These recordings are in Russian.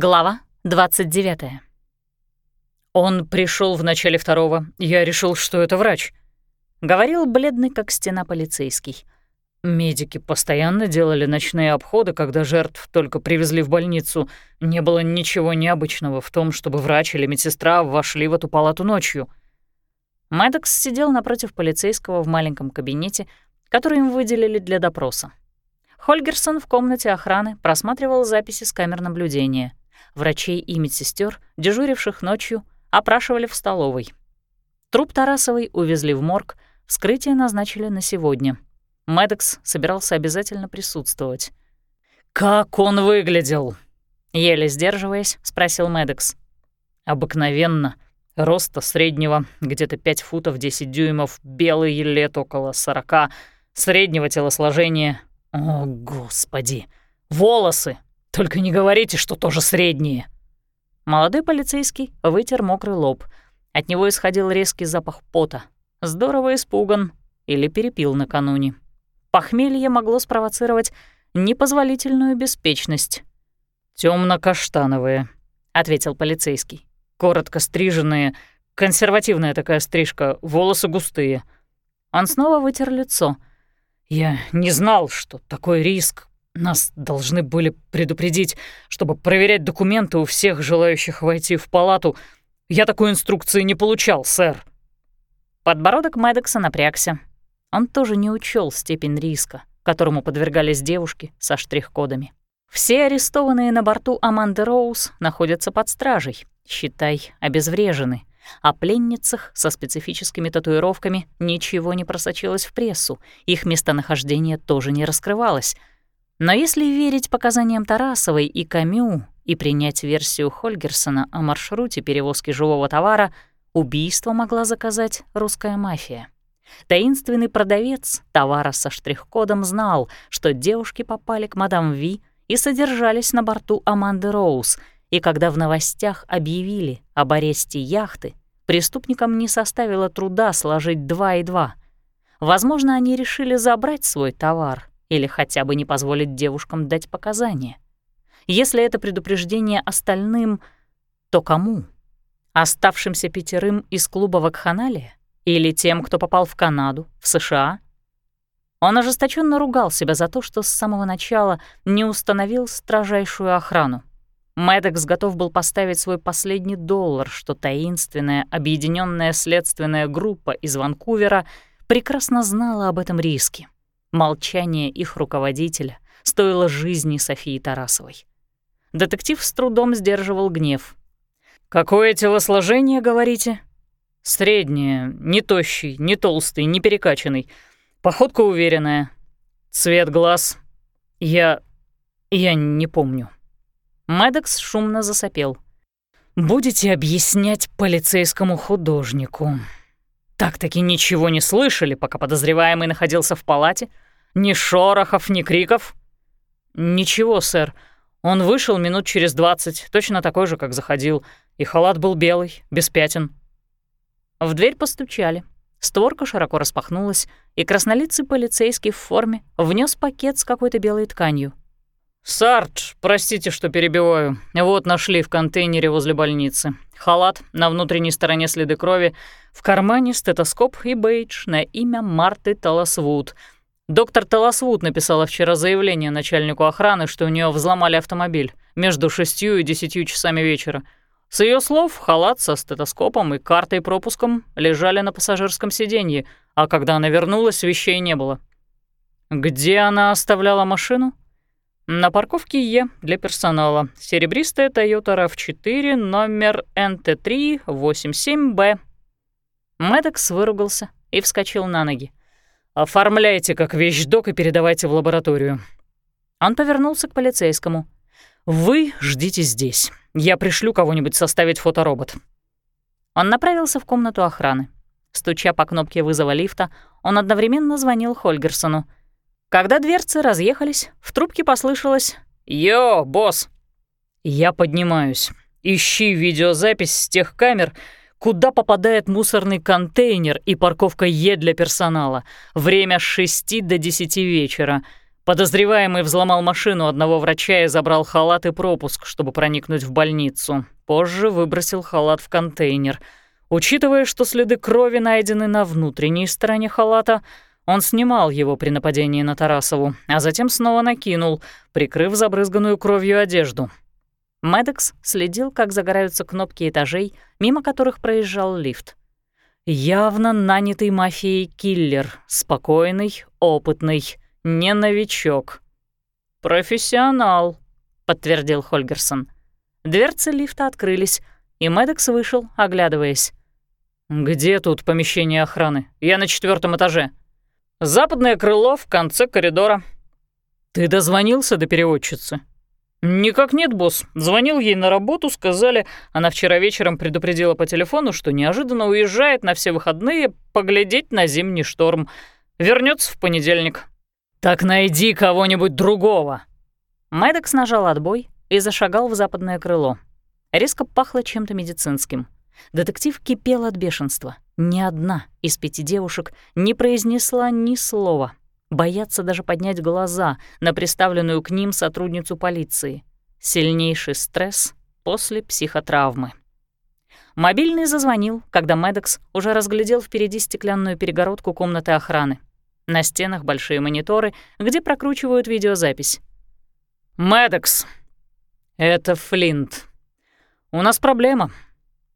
Глава 29. «Он пришел в начале второго. Я решил, что это врач», — говорил бледный, как стена полицейский. Медики постоянно делали ночные обходы, когда жертв только привезли в больницу. Не было ничего необычного в том, чтобы врач или медсестра вошли в эту палату ночью. Мэддокс сидел напротив полицейского в маленьком кабинете, который им выделили для допроса. Хольгерсон в комнате охраны просматривал записи с камер наблюдения. Врачей и медсестер, дежуривших ночью, опрашивали в столовой. Труп Тарасовой увезли в морг, вскрытие назначили на сегодня. Медекс собирался обязательно присутствовать. «Как он выглядел?» Еле сдерживаясь, спросил Медекс. «Обыкновенно. Роста среднего, где-то 5 футов 10 дюймов, белый лет около 40, среднего телосложения. О, господи! Волосы! Только не говорите, что тоже средние!» Молодой полицейский вытер мокрый лоб. От него исходил резкий запах пота. Здорово испуган или перепил накануне. Похмелье могло спровоцировать непозволительную беспечность. Темно-каштановые, ответил полицейский. «Коротко стриженные, консервативная такая стрижка, волосы густые». Он снова вытер лицо. «Я не знал, что такой риск. Нас должны были предупредить, чтобы проверять документы у всех желающих войти в палату. Я такой инструкции не получал, сэр». Подбородок Мэддокса напрягся. Он тоже не учел степень риска, которому подвергались девушки со штрих-кодами. Все арестованные на борту Аманды Роуз находятся под стражей, считай, обезврежены. О пленницах со специфическими татуировками ничего не просочилось в прессу, их местонахождение тоже не раскрывалось — но если верить показаниям Тарасовой и Камю и принять версию Хольгерсона о маршруте перевозки живого товара, убийство могла заказать русская мафия. Таинственный продавец товара со штрих-кодом знал, что девушки попали к мадам Ви и содержались на борту Аманды Роуз, и когда в новостях объявили об аресте яхты, преступникам не составило труда сложить два и два. Возможно, они решили забрать свой товар или хотя бы не позволить девушкам дать показания. Если это предупреждение остальным, то кому? Оставшимся пятерым из клуба Вакханалия? Или тем, кто попал в Канаду, в США? Он ожесточенно ругал себя за то, что с самого начала не установил строжайшую охрану. Мэддокс готов был поставить свой последний доллар, что таинственная объединенная следственная группа из Ванкувера прекрасно знала об этом риске. Молчание их руководителя стоило жизни Софии Тарасовой. Детектив с трудом сдерживал гнев. «Какое телосложение, говорите?» «Среднее, не тощий, не толстый, не перекачанный. Походка уверенная. Цвет глаз. Я... я не помню». Мэддокс шумно засопел. «Будете объяснять полицейскому художнику», так-таки ничего не слышали, пока подозреваемый находился в палате? Ни шорохов, ни криков? Ничего, сэр. Он вышел минут через двадцать, точно такой же, как заходил, и халат был белый, без пятен. В дверь постучали. Створка широко распахнулась, и краснолицый полицейский в форме внес пакет с какой-то белой тканью. «Сардж, простите, что перебиваю. Вот нашли в контейнере возле больницы. Халат, на внутренней стороне следы крови, в кармане стетоскоп и бейдж на имя Марты Таласвуд. Доктор Таласвуд написала вчера заявление начальнику охраны, что у нее взломали автомобиль между шестью и десятью часами вечера. С ее слов, халат со стетоскопом и картой-пропуском лежали на пассажирском сиденье, а когда она вернулась, вещей не было. Где она оставляла машину? На парковке Е для персонала. Серебристая Toyota RAV4, номер НТ387Б. Мэддокс выругался и вскочил на ноги. «Оформляйте как вещдок и передавайте в лабораторию». Он повернулся к полицейскому. «Вы ждите здесь. Я пришлю кого-нибудь составить фоторобот». Он направился в комнату охраны. Стуча по кнопке вызова лифта, он одновременно звонил Хольгерсону — когда дверцы разъехались, в трубке послышалось «Йо, босс!» «Я поднимаюсь. Ищи видеозапись с тех камер, куда попадает мусорный контейнер и парковка Е для персонала. Время с 6 до 10 вечера. Подозреваемый взломал машину одного врача и забрал халат и пропуск, чтобы проникнуть в больницу. Позже выбросил халат в контейнер. Учитывая, что следы крови найдены на внутренней стороне халата, он снимал его при нападении на Тарасову, а затем снова накинул, прикрыв забрызганную кровью одежду. Медекс следил, как загораются кнопки этажей, мимо которых проезжал лифт. Явно нанятый мафией киллер, спокойный, опытный, не новичок. «Профессионал», — подтвердил Хольгерсон. Дверцы лифта открылись, и Медекс вышел, оглядываясь. «Где тут помещение охраны? Я на четвертом этаже». «Западное крыло в конце коридора». «Ты дозвонился до переводчицы?» «Никак нет, босс. Звонил ей на работу, сказали, она вчера вечером предупредила по телефону, что неожиданно уезжает на все выходные поглядеть на зимний шторм. Вернется в понедельник». «Так найди кого-нибудь другого!» Мэддокс нажал отбой и зашагал в западное крыло. Резко пахло чем-то медицинским. Детектив кипел от бешенства. Ни одна из пяти девушек не произнесла ни слова боятся даже поднять глаза на представленную к ним сотрудницу полиции. Сильнейший стресс после психотравмы. Мобильный зазвонил, когда Медекс уже разглядел впереди стеклянную перегородку комнаты охраны. На стенах большие мониторы, где прокручивают видеозапись. «Медекс, это Флинт. У нас проблема.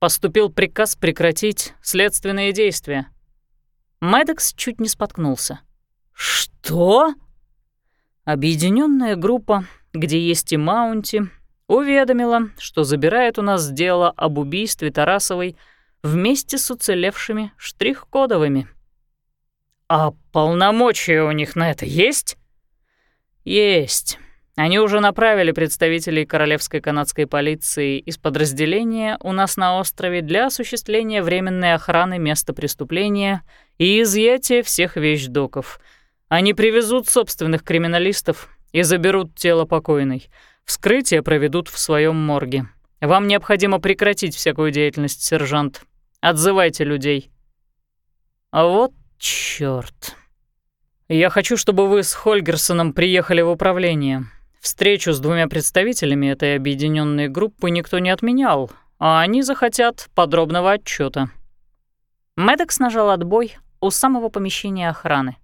Поступил приказ прекратить следственные действия». Медекс чуть не споткнулся. «Что?» Объединенная группа, где есть и Маунти, уведомила, что забирает у нас дело об убийстве Тарасовой вместе с уцелевшими штрих-кодовыми. «А полномочия у них на это есть?» «Есть. Они уже направили представителей Королевской канадской полиции из подразделения у нас на острове для осуществления временной охраны места преступления и изъятия всех вещдоков — они привезут собственных криминалистов и заберут тело покойной. Вскрытие проведут в своем морге. Вам необходимо прекратить всякую деятельность, сержант. Отзывайте людей. А вот чёрт. Я хочу, чтобы вы с Хольгерсоном приехали в управление. Встречу с двумя представителями этой объединенной группы никто не отменял, а они захотят подробного отчета. Медекс нажал отбой у самого помещения охраны.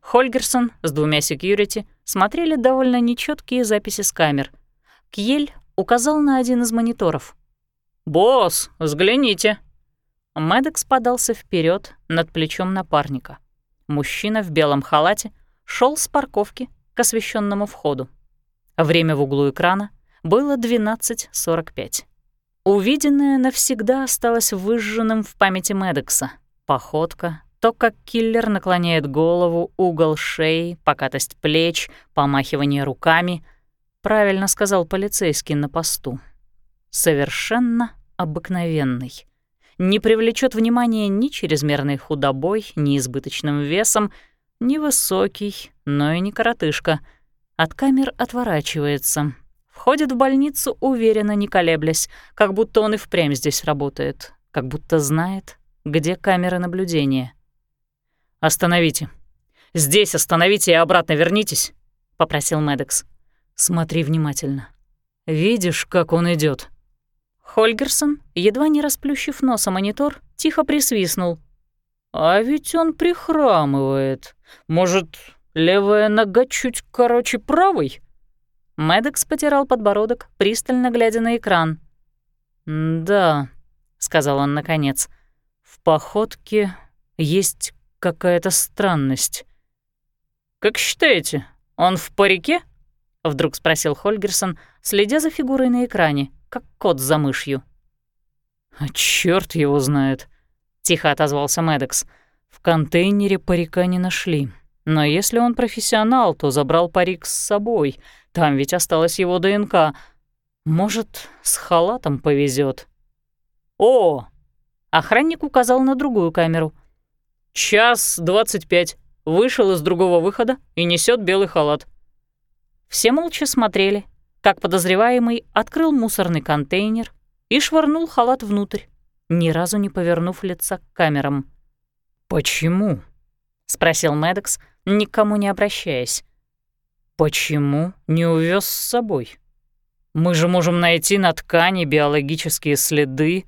Хольгерсон с двумя секьюрити смотрели довольно нечеткие записи с камер. Кьель указал на один из мониторов. «Босс, взгляните!» Мэддокс подался вперед над плечом напарника. Мужчина в белом халате шел с парковки к освещенному входу. Время в углу экрана было 12.45. Увиденное навсегда осталось выжженным в памяти Мэддокса. Походка, то, как киллер наклоняет голову, угол шеи, покатость плеч, помахивание руками, правильно сказал полицейский на посту. Совершенно обыкновенный. Не привлечет внимания ни чрезмерной худобой, ни избыточным весом, ни высокий, но и не коротышка. От камер отворачивается. Входит в больницу уверенно, не колеблясь, как будто он и впрямь здесь работает, как будто знает, где камеры наблюдения. «Остановите. Здесь остановите и обратно вернитесь», — попросил Медекс. «Смотри внимательно. Видишь, как он идет. Хольгерсон, едва не расплющив носа монитор, тихо присвистнул. «А ведь он прихрамывает. Может, левая нога чуть короче правой?» Медекс потирал подбородок, пристально глядя на экран. «Да», — сказал он наконец, — «в походке есть какая-то странность. «Как считаете, он в парике?» — вдруг спросил Хольгерсон, следя за фигурой на экране, как кот за мышью. «А чёрт его знает», — тихо отозвался Медекс. «В контейнере парика не нашли. Но если он профессионал, то забрал парик с собой. Там ведь осталась его ДНК. Может, с халатом повезет. «О!» — охранник указал на другую камеру — «Час двадцать пять. Вышел из другого выхода и несет белый халат». Все молча смотрели, как подозреваемый открыл мусорный контейнер и швырнул халат внутрь, ни разу не повернув лица к камерам. «Почему?» — спросил Медекс, никому не обращаясь. Почему не увез с собой? Мы же можем найти на ткани биологические следы.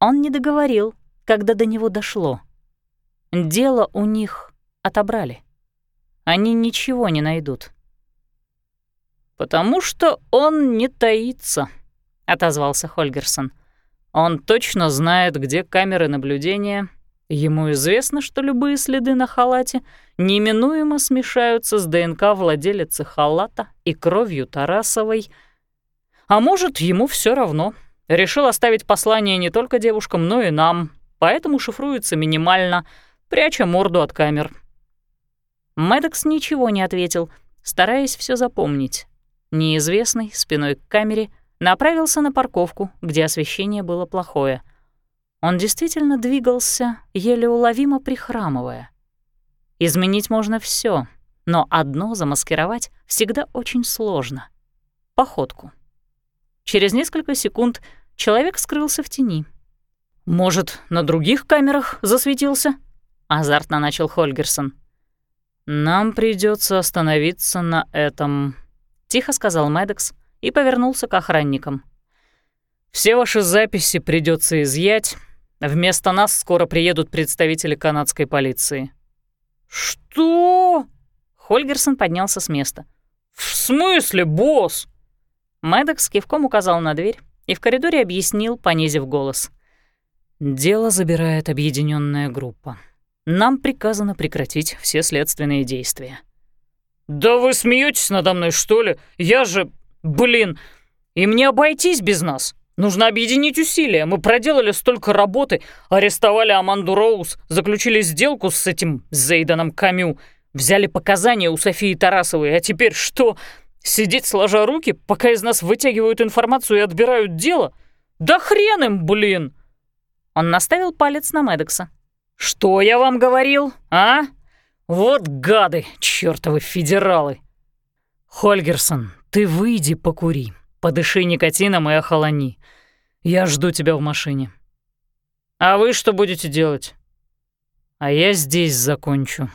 Он не договорил, когда до него дошло. Дело у них отобрали. Они ничего не найдут. «Потому что он не таится», — отозвался Хольгерсон. «Он точно знает, где камеры наблюдения. Ему известно, что любые следы на халате неминуемо смешаются с ДНК владелицы халата и кровью Тарасовой. А может, ему все равно. Решил оставить послание не только девушкам, но и нам, поэтому шифруется минимально, пряча морду от камер». Мэддокс ничего не ответил, стараясь все запомнить. Неизвестный, спиной к камере, направился на парковку, где освещение было плохое. Он действительно двигался, еле уловимо прихрамывая. Изменить можно все, но одно замаскировать всегда очень сложно — походку. Через несколько секунд человек скрылся в тени. «Может, на других камерах засветился?» — азартно начал Хольгерсон. «Нам придется остановиться на этом», — тихо сказал Мэддокс и повернулся к охранникам. «Все ваши записи придется изъять. Вместо нас скоро приедут представители канадской полиции». «Что?» Хольгерсон поднялся с места. «В смысле, босс?» Мэддокс кивком указал на дверь и в коридоре объяснил, понизив голос. «Дело забирает объединенная группа. Нам приказано прекратить все следственные действия. «Да вы смеетесь надо мной, что ли? Я же... Блин! Им не обойтись без нас. Нужно объединить усилия. Мы проделали столько работы, арестовали Аманду Роуз, заключили сделку с этим Зейданом Камю, взяли показания у Софии Тарасовой, а теперь что? Сидеть сложа руки, пока из нас вытягивают информацию и отбирают дело? Да хрен им, блин!» Он наставил палец на Медекса. «Что я вам говорил, а?» Вот гады, чертовы федералы. Хольгерсон, ты выйди покури, подыши никотином и охолони. Я жду тебя в машине. А вы что будете делать? А я здесь закончу.